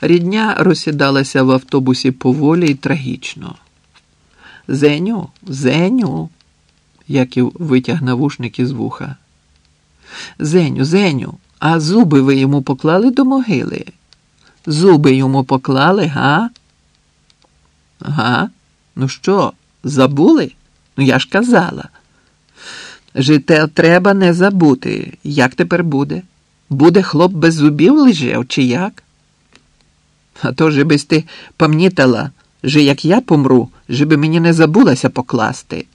Рідня розсідалася в автобусі поволі й трагічно. Зеню, Зеню, Яків витяг навушник із вуха. Зеню, Зеню, а зуби ви йому поклали до могили? Зуби йому поклали, га? Га? Ну що, забули? Ну я ж казала. Жите треба не забути. Як тепер буде? Буде хлоп без зубів лежав, чи як? А то же без ти пам'ятала, що як я помру, жеби мені не забулася покласти.